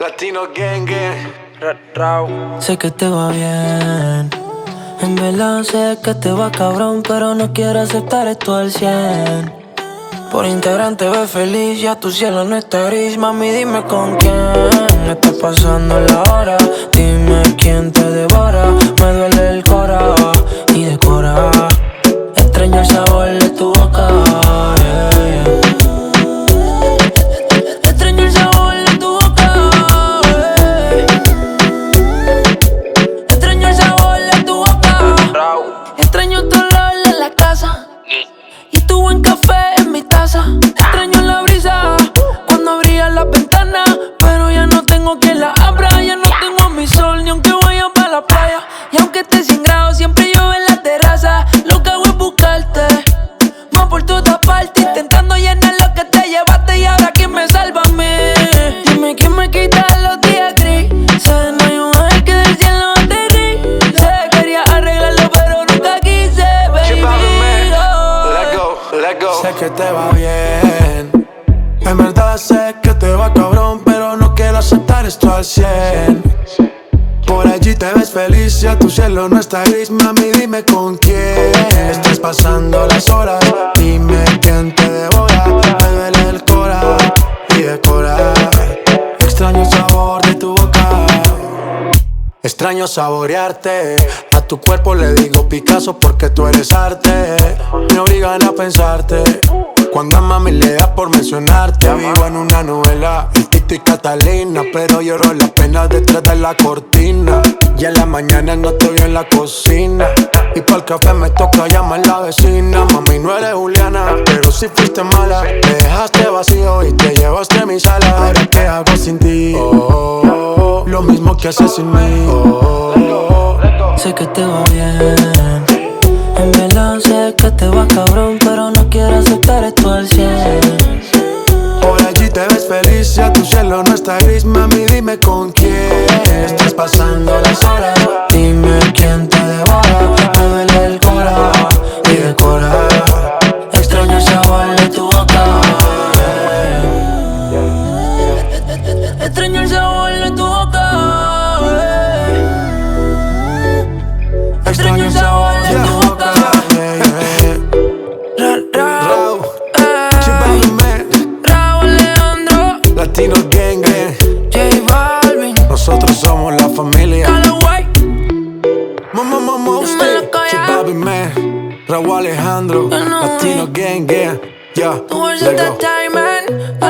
Latino Gang Gang. Sé que te va bien. En verdad sé que te va cabrón, pero no quiero aceptar esto al 100. Por integrante ve feliz, ya tu cielo no está gris. Mami, dime con quién está pasando la hora. Dime quién te devora. Me duele el cora buen café en mi taza. Extraño la brisa cuando abría la ventana. Pero ya no tengo quien la abra. Ya no tengo mi sol, ni aunque vaya para la playa. Y aunque esté que te va bien. En verdad sé que te va cabrón, pero no quiero aceptar esto al 100. Por allí te ves feliz, ya tu cielo no está gris, mami, dime con quién Estás pasando las horas, dime quién te devora Me duele el cora y decora Extraño el sabor de tu boca Extraño saborearte. Tu cuerpo le digo Picasso porque tú eres arte. Me obligan a pensarte. Cuando a mami le da por mencionarte. Vivo en una novela, el Tito y Catalina. Pero lloro las penas detrás de la cortina. Y en la mañana no estoy en la cocina. Y para el café me toca llamar la vecina. Mami, no eres Juliana, pero si fuiste mala. Me dejaste vacío y te llevaste a mi sala. Ahora, ¿qué hago sin ti? Oh, lo mismo que haces sin mí. Oh, Sé que te va bien. En verdad sé que te va cabrón, pero no quiero aceptar esto al 100. Por allí te ves feliz, ya tu cielo no está gris, mami, Raúl Alejandro, Latino Gang Gang. Yeah, There goes.